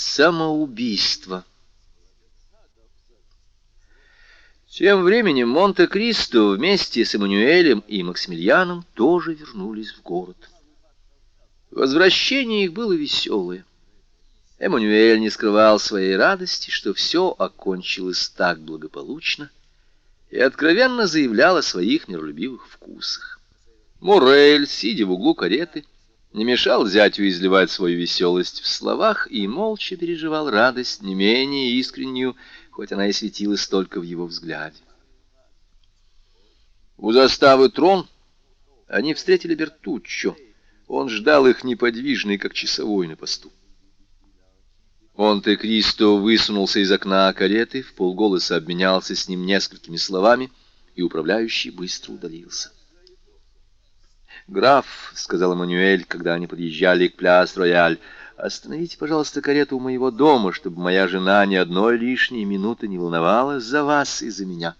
Самоубийство. Тем временем Монте-Кристо вместе с Эммануэлем и Максимилианом тоже вернулись в город. Возвращение их было веселое. Эммануэль не скрывал своей радости, что все окончилось так благополучно, и откровенно заявлял о своих миролюбивых вкусах. Морель, сидя в углу кареты, не мешал зятю изливать свою веселость в словах и молча переживал радость не менее искреннюю, хоть она и светилась только в его взгляде. У заставы трон они встретили Бертуччо. Он ждал их неподвижный, как часовой на посту. Монте-Кристо высунулся из окна кареты, в полголоса обменялся с ним несколькими словами, и управляющий быстро удалился. «Граф», — сказал Эммануэль, когда они подъезжали к Пляс-Рояль, — «остановите, пожалуйста, карету у моего дома, чтобы моя жена ни одной лишней минуты не волновалась за вас и за меня».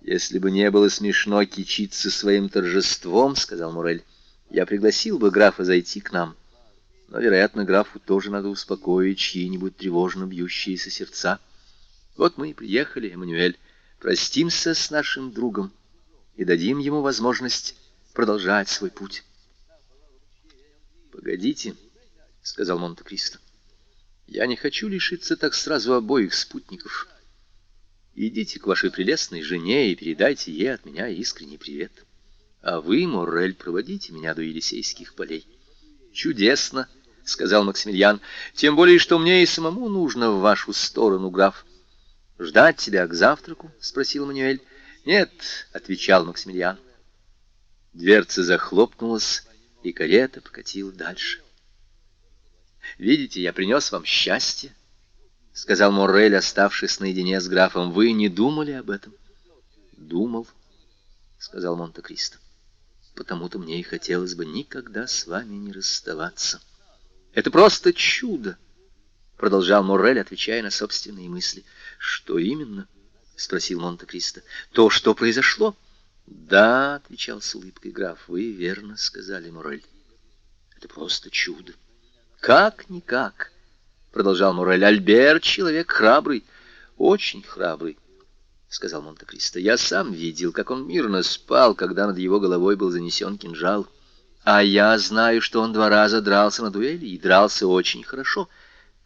«Если бы не было смешно кичиться своим торжеством», — сказал Мурель, — «я пригласил бы графа зайти к нам. Но, вероятно, графу тоже надо успокоить чьи-нибудь тревожно бьющиеся сердца. Вот мы и приехали, Эммануэль. Простимся с нашим другом» и дадим ему возможность продолжать свой путь. «Погодите», — сказал Монте-Кристо, — «я не хочу лишиться так сразу обоих спутников. Идите к вашей прелестной жене и передайте ей от меня искренний привет. А вы, Моррель, проводите меня до Елисейских полей». «Чудесно», — сказал Максимилиан, — «тем более, что мне и самому нужно в вашу сторону, граф». «Ждать тебя к завтраку?» — спросил Мануэль. «Нет», — отвечал Максимилиан. Дверца захлопнулась, и карета покатила дальше. «Видите, я принес вам счастье», — сказал Моррель, оставшись наедине с графом. «Вы не думали об этом?» «Думал», — сказал Монте-Кристо. «Потому-то мне и хотелось бы никогда с вами не расставаться». «Это просто чудо», — продолжал Моррель, отвечая на собственные мысли. «Что именно?» — спросил Монте-Кристо. — То, что произошло? — Да, — отвечал с улыбкой граф, — вы верно сказали, Морель. Это просто чудо. — Как-никак, — продолжал Морель. — Альберт — человек храбрый, очень храбрый, — сказал Монте-Кристо. Я сам видел, как он мирно спал, когда над его головой был занесен кинжал. А я знаю, что он два раза дрался на дуэли и дрался очень хорошо.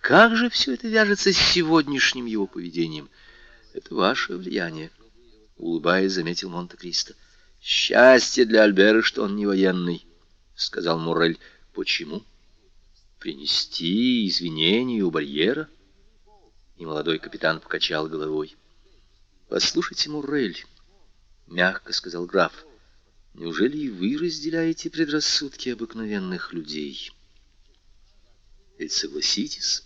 Как же все это вяжется с сегодняшним его поведением? — это ваше влияние, — улыбаясь, заметил Монте-Кристо. — Счастье для Альбера, что он не военный, — сказал Муррель. — Почему? Принести извинения у барьера? И молодой капитан покачал головой. — Послушайте, Муррель, — мягко сказал граф, — неужели и вы разделяете предрассудки обыкновенных людей? Ведь согласитесь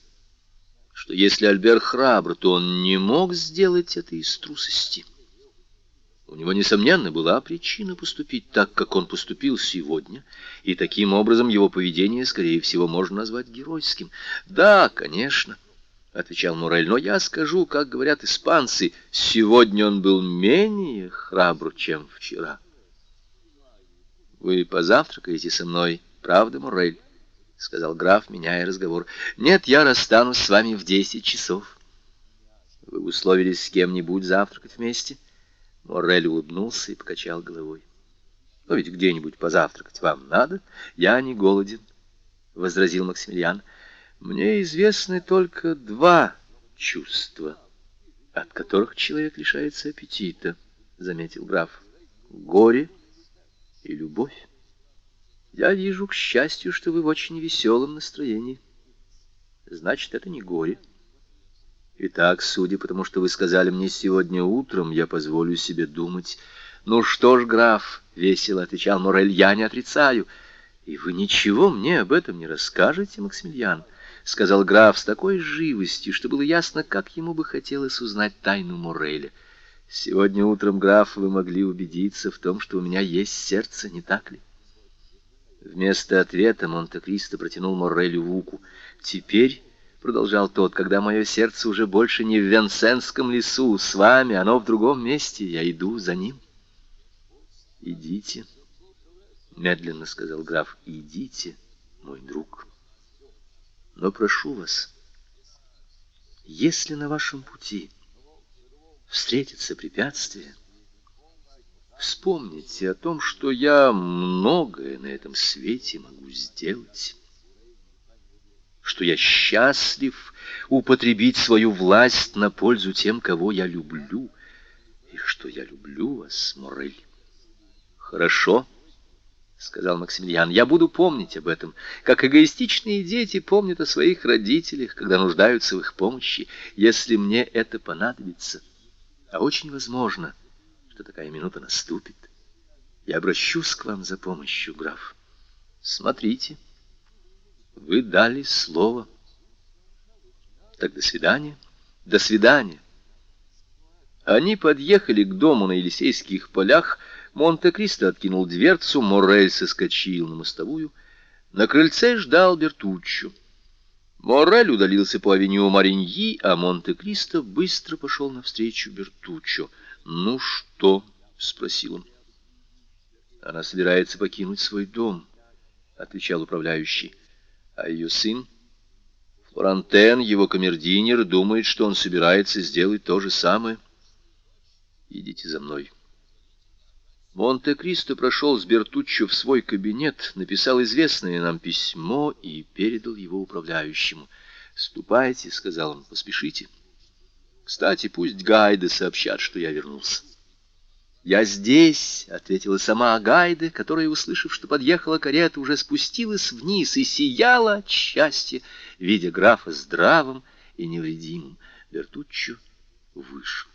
что если Альбер храбр, то он не мог сделать это из трусости. У него, несомненно, была причина поступить так, как он поступил сегодня, и таким образом его поведение, скорее всего, можно назвать геройским. «Да, конечно», — отвечал Мурель, — «но я скажу, как говорят испанцы, сегодня он был менее храбр, чем вчера». «Вы позавтракаете со мной, правда, Мурель?» — сказал граф, меняя разговор. — Нет, я расстанусь с вами в десять часов. — Вы условились с кем-нибудь завтракать вместе? Моррель улыбнулся и покачал головой. — Но ведь где-нибудь позавтракать вам надо. Я не голоден, — возразил Максимилиан. — Мне известны только два чувства, от которых человек лишается аппетита, — заметил граф. — Горе и любовь. Я вижу, к счастью, что вы в очень веселом настроении. Значит, это не горе. Итак, судя по тому, что вы сказали мне сегодня утром, я позволю себе думать. Ну что ж, граф, — весело отвечал Морель, — я не отрицаю. И вы ничего мне об этом не расскажете, Максимилиан, — сказал граф с такой живостью, что было ясно, как ему бы хотелось узнать тайну Мореля. Сегодня утром, граф, вы могли убедиться в том, что у меня есть сердце, не так ли? Вместо ответа Монте-Кристо протянул Моррелю руку. «Теперь...» — продолжал тот, — когда мое сердце уже больше не в Венсенском лесу, с вами, оно в другом месте, я иду за ним. «Идите», — медленно сказал граф, — «идите, мой друг». Но прошу вас, если на вашем пути встретится препятствие, вспомните о том, что я многое на этом свете могу сделать, что я счастлив употребить свою власть на пользу тем, кого я люблю, и что я люблю вас, Морель. Хорошо, — сказал Максимилиан, — я буду помнить об этом, как эгоистичные дети помнят о своих родителях, когда нуждаются в их помощи, если мне это понадобится. А очень возможно, что такая минута наступит. Я обращусь к вам за помощью, граф. Смотрите, вы дали слово. Так до свидания. До свидания. Они подъехали к дому на Елисейских полях, Монте-Кристо откинул дверцу, Моррель соскочил на мостовую. На крыльце ждал Бертуччо. Моррель удалился по авеню Мариньи, а Монте-Кристо быстро пошел навстречу Бертуччо. «Ну что?» — спросил он. «Она собирается покинуть свой дом», — отвечал управляющий. «А ее сын?» «Флорантен, его камердинер, думает, что он собирается сделать то же самое. Идите за мной». Монте-Кристо прошел с Бертуччо в свой кабинет, написал известное нам письмо и передал его управляющему. «Ступайте», — сказал он, — «поспешите. Кстати, пусть Гайды сообщат, что я вернулся». «Я здесь», — ответила сама Гайде, которая, услышав, что подъехала карета, уже спустилась вниз и сияла от счастья, видя графа здравым и невредимым. Бертуччо вышел.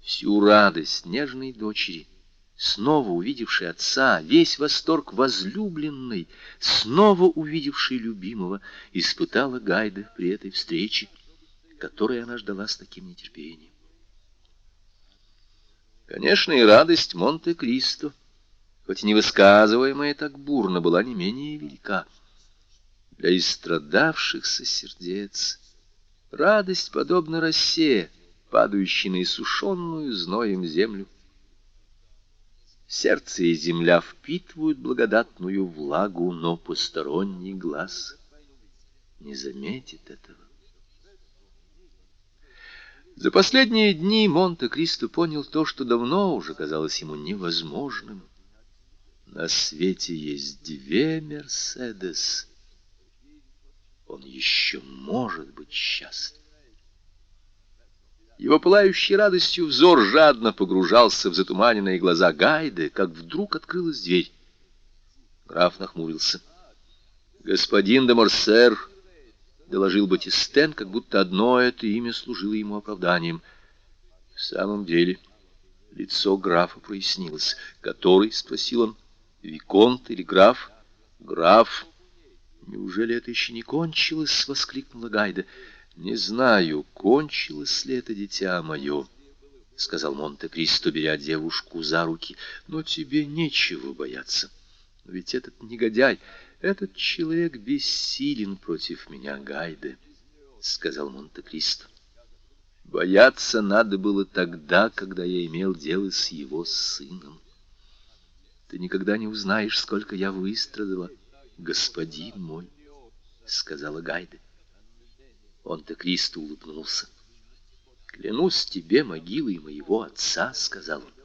Всю радость нежной дочери — снова увидевший отца, весь восторг возлюбленной, снова увидевший любимого, испытала Гайда при этой встрече, которой она ждала с таким нетерпением. Конечно, и радость Монте-Кристо, хоть и не высказываемая так бурно, была не менее велика. Для истрадавшихся сердец радость подобна росе, падающей на иссушенную зноем землю. Сердце и земля впитывают благодатную влагу, но посторонний глаз не заметит этого. За последние дни Монте-Кристо понял то, что давно уже казалось ему невозможным. На свете есть две Мерседес. Он еще может быть счастлив. Его пылающий радостью взор жадно погружался в затуманенные глаза Гайды, как вдруг открылась дверь. Граф нахмурился. «Господин де Морсер», — доложил Батистен, как будто одно это имя служило ему оправданием. В самом деле лицо графа прояснилось. «Который?» — спросил он. «Виконт или граф?» «Граф». «Неужели это еще не кончилось?» — воскликнула Гайда. «Не знаю, кончилось ли это дитя мое», — сказал Монте-Кристо, беря девушку за руки, — «но тебе нечего бояться. Ведь этот негодяй, этот человек бессилен против меня, Гайде», — сказал Монте-Кристо. «Бояться надо было тогда, когда я имел дело с его сыном. Ты никогда не узнаешь, сколько я выстрадала, господин мой», — сказала Гайде. Он-то Кристо улыбнулся. «Клянусь тебе могилой моего отца», — сказал он.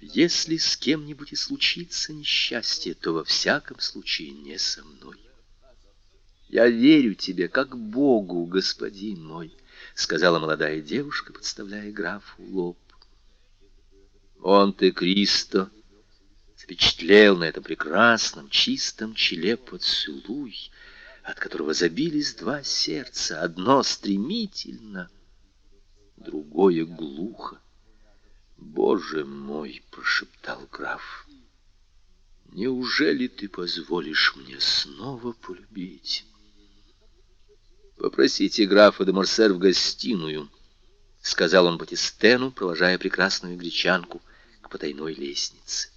«Если с кем-нибудь и случится несчастье, то во всяком случае не со мной». «Я верю тебе, как Богу, господин мой», — сказала молодая девушка, подставляя графу лоб. Он-то Кристо запечатлел на этом прекрасном, чистом челе поцелуй, от которого забились два сердца, одно стремительно, другое глухо. «Боже мой!» — прошептал граф. «Неужели ты позволишь мне снова полюбить?» «Попросите графа де Морсер в гостиную», — сказал он Батистену, провожая прекрасную гречанку к потайной лестнице.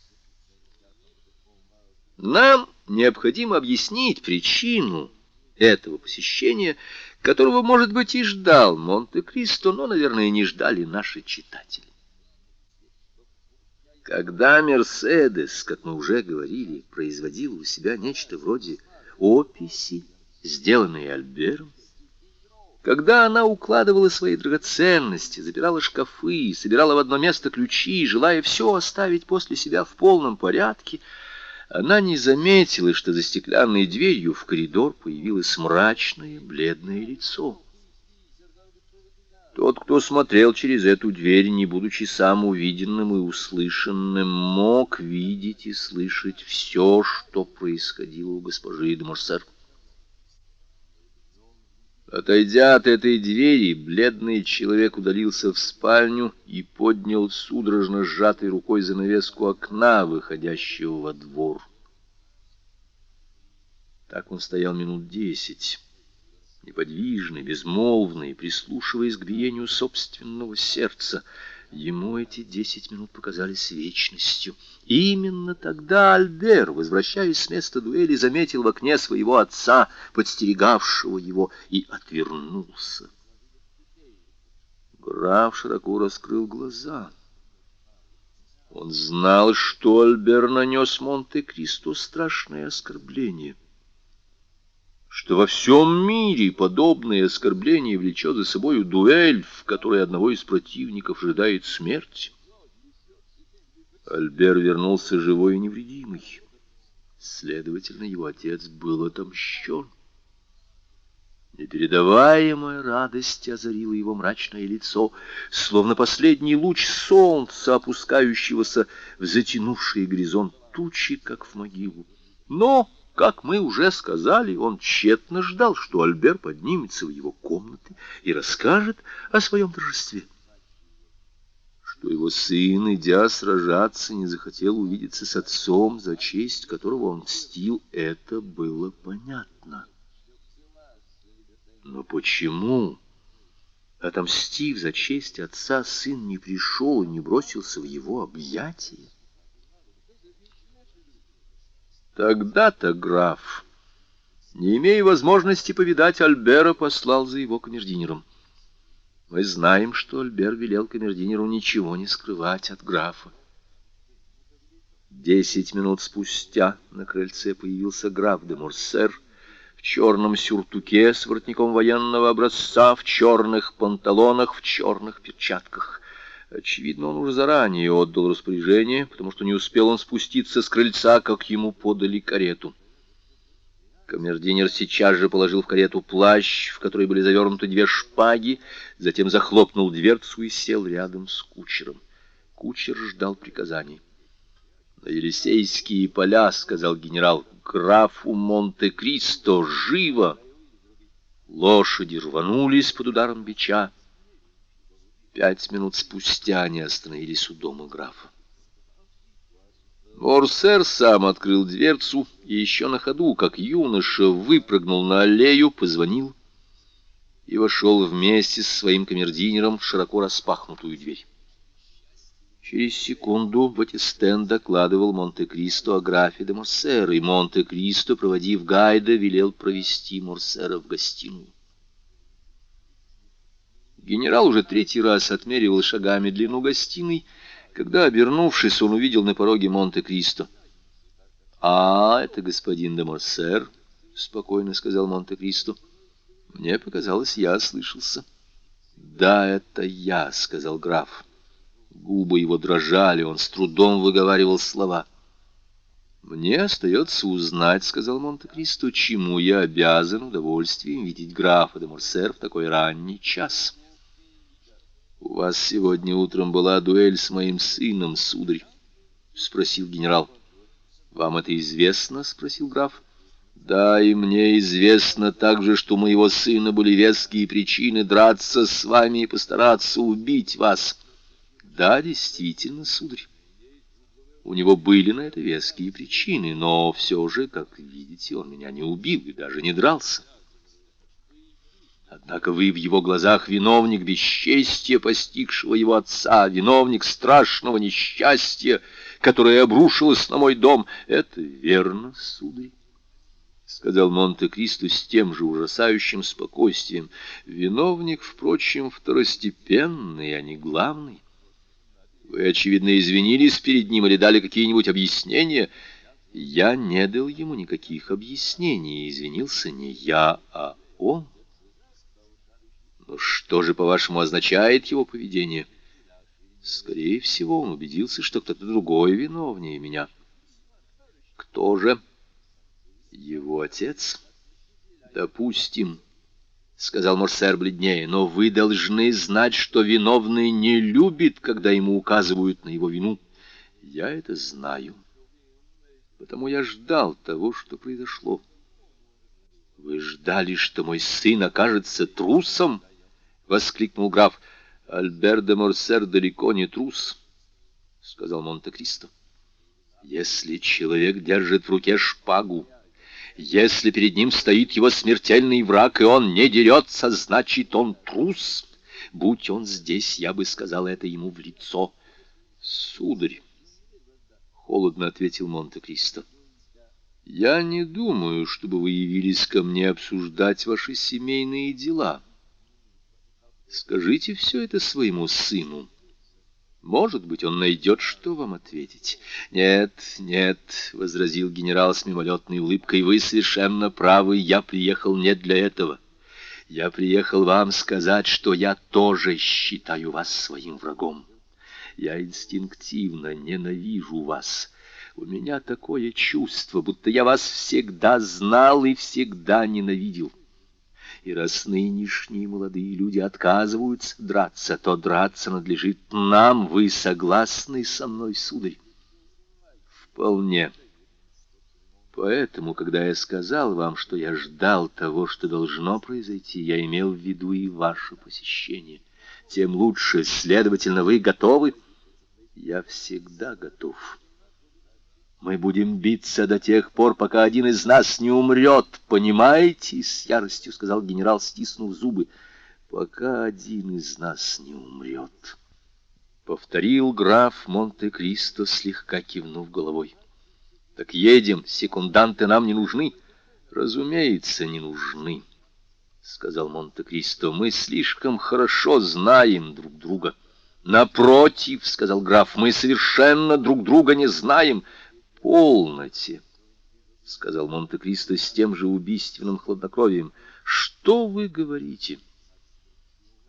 Нам необходимо объяснить причину этого посещения, которого, может быть, и ждал Монте-Кристо, но, наверное, не ждали наши читатели. Когда Мерседес, как мы уже говорили, производила у себя нечто вроде описи сделанные Альбером. Когда она укладывала свои драгоценности, запирала шкафы, собирала в одно место ключи, желая все оставить после себя в полном порядке, она не заметила, что за стеклянной дверью в коридор появилось мрачное бледное лицо. Тот, кто смотрел через эту дверь, не будучи сам увиденным и услышанным, мог видеть и слышать все, что происходило у госпожи де Морсер. Отойдя от этой двери, бледный человек удалился в спальню и поднял судорожно сжатой рукой занавеску окна, выходящего во двор. Так он стоял минут десять неподвижный, безмолвный, прислушиваясь к биению собственного сердца. Ему эти десять минут показались вечностью. И именно тогда Альбер, возвращаясь с места дуэли, заметил в окне своего отца, подстерегавшего его, и отвернулся. Граф широко раскрыл глаза. Он знал, что Альбер нанес Монте-Кристо страшное оскорбление — что во всем мире подобное оскорбление влечет за собою дуэль, в которой одного из противников ожидает смерть. Альбер вернулся живой и невредимый. Следовательно, его отец был отомщен. Непередаваемая радость озарила его мрачное лицо, словно последний луч солнца, опускающегося в затянувший горизонт тучи, как в могилу. Но... Как мы уже сказали, он тщетно ждал, что Альбер поднимется в его комнаты и расскажет о своем торжестве. Что его сын, идя сражаться, не захотел увидеться с отцом, за честь которого он мстил, это было понятно. Но почему, отомстив за честь отца, сын не пришел и не бросился в его объятия? Тогда-то граф, не имея возможности повидать Альбера, послал за его камердинером. Мы знаем, что Альбер велел камердинеру ничего не скрывать от графа. Десять минут спустя на крыльце появился граф де Морсер в черном сюртуке с воротником военного образца, в черных панталонах, в черных перчатках. Очевидно, он уже заранее отдал распоряжение, потому что не успел он спуститься с крыльца, как ему подали карету. Камердинер сейчас же положил в карету плащ, в который были завернуты две шпаги, затем захлопнул дверцу и сел рядом с кучером. Кучер ждал приказаний. «На Елисейские поля», — сказал генерал, — «графу Монте-Кристо, живо!» Лошади рванулись под ударом бича. Пять минут спустя они остановились у дома графа. Морсер сам открыл дверцу и еще на ходу, как юноша, выпрыгнул на аллею, позвонил и вошел вместе со своим камердинером в широко распахнутую дверь. Через секунду Батистен докладывал Монте-Кристо о графе де Морсер, и Монте-Кристо, проводив гайда, велел провести Морсера в гостиную. Генерал уже третий раз отмеривал шагами длину гостиной, когда, обернувшись, он увидел на пороге Монте-Кристо. «А, это господин де Морсер», — спокойно сказал Монте-Кристо. «Мне показалось, я слышался». «Да, это я», — сказал граф. Губы его дрожали, он с трудом выговаривал слова. «Мне остается узнать», — сказал Монте-Кристо, — «чему я обязан удовольствием видеть графа де Морсер в такой ранний час». «У вас сегодня утром была дуэль с моим сыном, сударь?» — спросил генерал. «Вам это известно?» — спросил граф. «Да, и мне известно также, что у моего сына были веские причины драться с вами и постараться убить вас». «Да, действительно, сударь. У него были на это веские причины, но все же, как видите, он меня не убил и даже не дрался». Однако вы в его глазах виновник бесчестия, постигшего его отца, виновник страшного несчастья, которое обрушилось на мой дом. Это верно, сударь, — сказал Монте-Кристо с тем же ужасающим спокойствием. Виновник, впрочем, второстепенный, а не главный. Вы, очевидно, извинились перед ним или дали какие-нибудь объяснения. Я не дал ему никаких объяснений, извинился не я, а он. Что же, по-вашему, означает его поведение? Скорее всего, он убедился, что кто-то другой виновнее меня. Кто же? Его отец? Допустим, — сказал Морсер бледнее, — но вы должны знать, что виновный не любит, когда ему указывают на его вину. Я это знаю. Потому я ждал того, что произошло. Вы ждали, что мой сын окажется трусом? — воскликнул граф. Альбер де Морсер далеко не трус, — сказал Монте-Кристо. Если человек держит в руке шпагу, если перед ним стоит его смертельный враг, и он не дерется, значит, он трус. Будь он здесь, я бы сказал это ему в лицо. Сударь, — холодно ответил Монте-Кристо, — я не думаю, чтобы вы явились ко мне обсуждать ваши семейные дела. Скажите все это своему сыну. Может быть, он найдет, что вам ответить. Нет, нет, — возразил генерал с мимолетной улыбкой, — вы совершенно правы, я приехал не для этого. Я приехал вам сказать, что я тоже считаю вас своим врагом. Я инстинктивно ненавижу вас. У меня такое чувство, будто я вас всегда знал и всегда ненавидел. И раз нынешние молодые люди отказываются драться, то драться надлежит нам. Вы согласны со мной, сударь? Вполне. Поэтому, когда я сказал вам, что я ждал того, что должно произойти, я имел в виду и ваше посещение. Тем лучше, следовательно, вы готовы? Я всегда готов. Мы будем биться до тех пор, пока один из нас не умрет. Понимаете? С яростью сказал генерал, стиснув зубы. Пока один из нас не умрет. Повторил граф Монте-Кристо, слегка кивнув головой. Так едем, секунданты нам не нужны. Разумеется, не нужны, сказал Монте-Кристо. Мы слишком хорошо знаем друг друга. Напротив, сказал граф, мы совершенно друг друга не знаем полноте, — сказал Монте-Кристо с тем же убийственным хладнокровием. — Что вы говорите?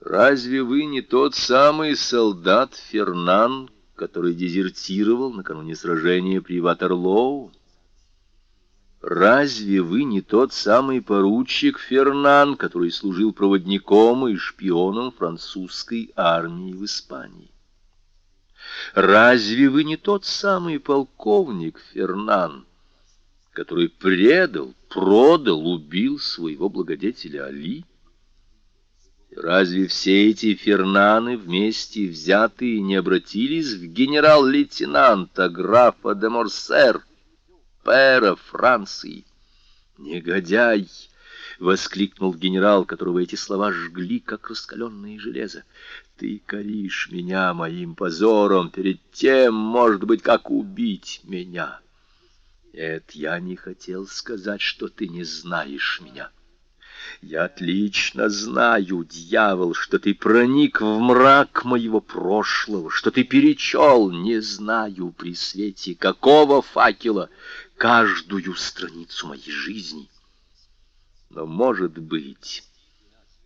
Разве вы не тот самый солдат Фернан, который дезертировал накануне сражения при Ватерлоу? Разве вы не тот самый поручик Фернан, который служил проводником и шпионом французской армии в Испании? Разве вы не тот самый полковник Фернан, который предал, продал, убил своего благодетеля Али? Разве все эти Фернаны вместе взятые не обратились в генерал-лейтенанта графа де Морсер, пера Франции? Негодяй! — воскликнул генерал, которого эти слова жгли, как раскаленное железо. «Ты коришь меня моим позором перед тем, может быть, как убить меня. Нет, я не хотел сказать, что ты не знаешь меня». Я отлично знаю, дьявол, что ты проник в мрак моего прошлого, что ты перечел, не знаю при свете какого факела, каждую страницу моей жизни. Но, может быть,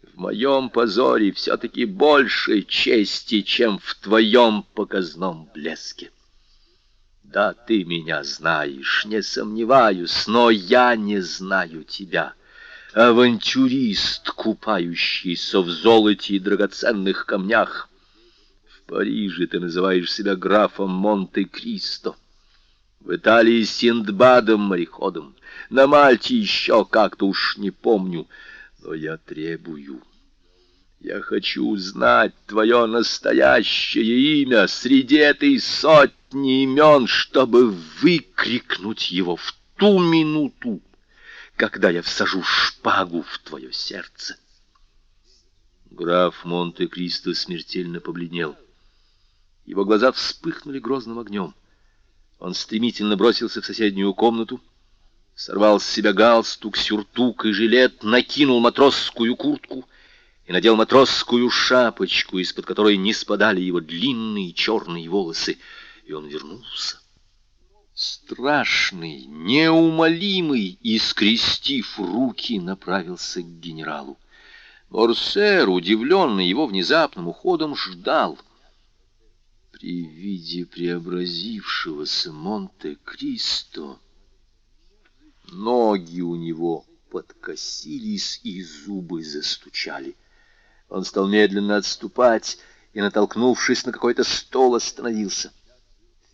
в моем позоре все-таки больше чести, чем в твоем показном блеске. Да, ты меня знаешь, не сомневаюсь, но я не знаю тебя. Авантюрист, купающийся в золоте и драгоценных камнях. В Париже ты называешь себя графом Монте-Кристо. В Италии Синдбадом-мореходом. На Мальте еще как-то уж не помню. Но я требую. Я хочу знать твое настоящее имя среди этой сотни имен, чтобы выкрикнуть его в ту минуту, когда я всажу шпагу в твое сердце. Граф Монте-Кристо смертельно побледнел. Его глаза вспыхнули грозным огнем. Он стремительно бросился в соседнюю комнату, сорвал с себя галстук, сюртук и жилет, накинул матросскую куртку и надел матросскую шапочку, из-под которой не спадали его длинные черные волосы, и он вернулся. Страшный, неумолимый, и, скрестив руки, направился к генералу. Морсер, удивленный его внезапным уходом, ждал. При виде преобразившегося Монте-Кристо ноги у него подкосились и зубы застучали. Он стал медленно отступать и, натолкнувшись на какой-то стол, остановился.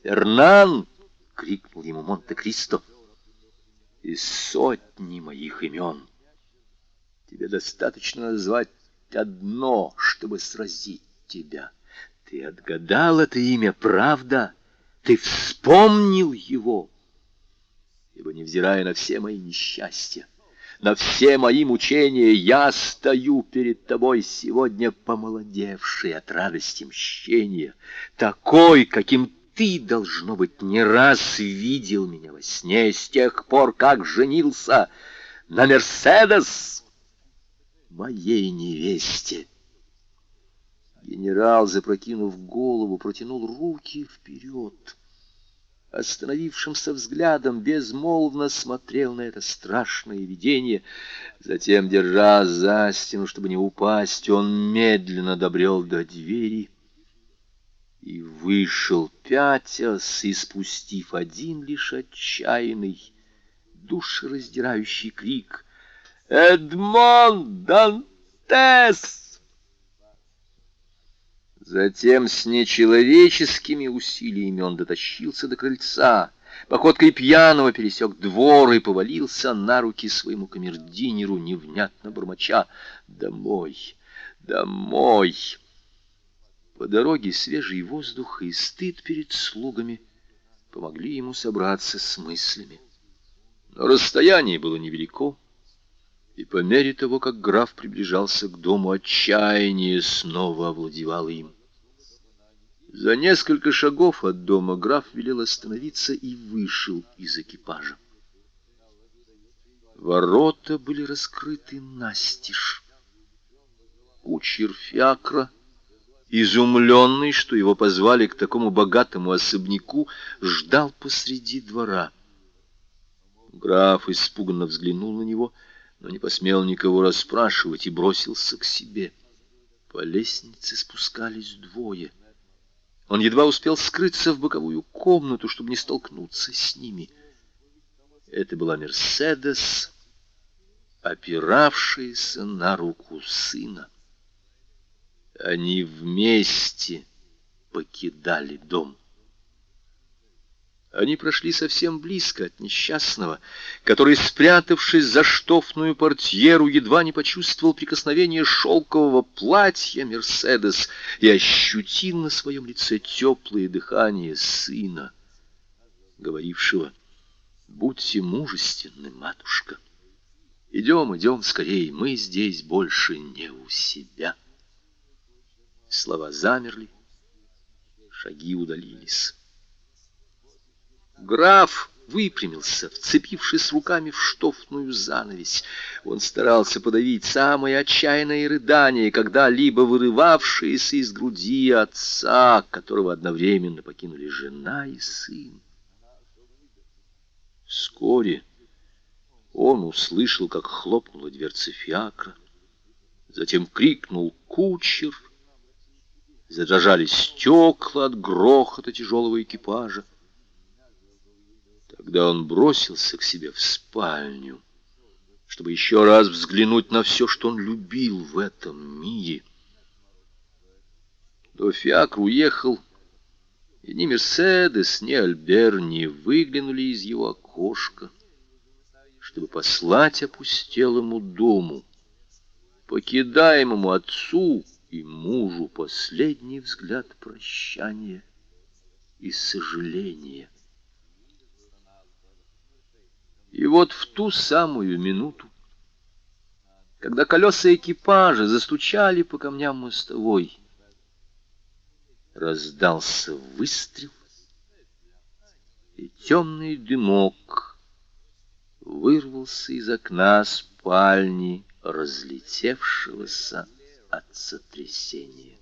«Фернан!» — крикнул ему Монте-Кристо. «Из сотни моих имен тебе достаточно назвать одно, чтобы сразить тебя. Ты отгадал это имя, правда? Ты вспомнил его?» Ибо, невзирая на все мои несчастья, на все мои мучения, я стою перед тобой сегодня помолодевший от радости мщения, такой, каким ты, должно быть, не раз видел меня во сне с тех пор, как женился на Мерседес, моей невесте. Генерал, запрокинув голову, протянул руки вперед. Остановившимся взглядом безмолвно смотрел на это страшное видение. Затем, держа за стену, чтобы не упасть, он медленно добрел до двери и вышел, пятясь и спустив один лишь отчаянный, душераздирающий крик «Эдмон Дантес!» Затем с нечеловеческими усилиями он дотащился до крыльца, походкой пьяного пересек двор и повалился на руки своему камердинеру невнятно бормоча «Домой! Домой!» По дороге свежий воздух и стыд перед слугами помогли ему собраться с мыслями. Но расстояние было невелико, и по мере того, как граф приближался к дому, отчаяние снова овладевало им. За несколько шагов от дома граф велел остановиться и вышел из экипажа. Ворота были раскрыты настежь. Кучер фиакра — изумленный, что его позвали к такому богатому особняку, ждал посреди двора. Граф испуганно взглянул на него, но не посмел никого расспрашивать и бросился к себе. По лестнице спускались двое. Он едва успел скрыться в боковую комнату, чтобы не столкнуться с ними. Это была Мерседес, опиравшаяся на руку сына. Они вместе покидали дом. Они прошли совсем близко от несчастного, который, спрятавшись за штофную портьеру, едва не почувствовал прикосновение шелкового платья Мерседес и ощутил на своем лице теплое дыхание сына, говорившего «Будьте мужественны, матушка! Идем, идем скорее, мы здесь больше не у себя». Слова замерли, шаги удалились. Граф выпрямился, вцепившись руками в штофную занавесь. Он старался подавить самое отчаянное рыдание, когда-либо вырывавшееся из груди отца, которого одновременно покинули жена и сын. Вскоре он услышал, как хлопнула дверца фиакра. Затем крикнул кучер — задрожали стекла от грохота тяжелого экипажа. Тогда он бросился к себе в спальню, чтобы еще раз взглянуть на все, что он любил в этом мире. Но Фиакр уехал, и ни Мерседес, ни Альбер не выглянули из его окошка, чтобы послать опустелому дому, покидаемому отцу, и мужу последний взгляд прощания и сожаления. И вот в ту самую минуту, когда колеса экипажа застучали по камням мостовой, раздался выстрел, и темный дымок вырвался из окна спальни разлетевшегося от сотрясения.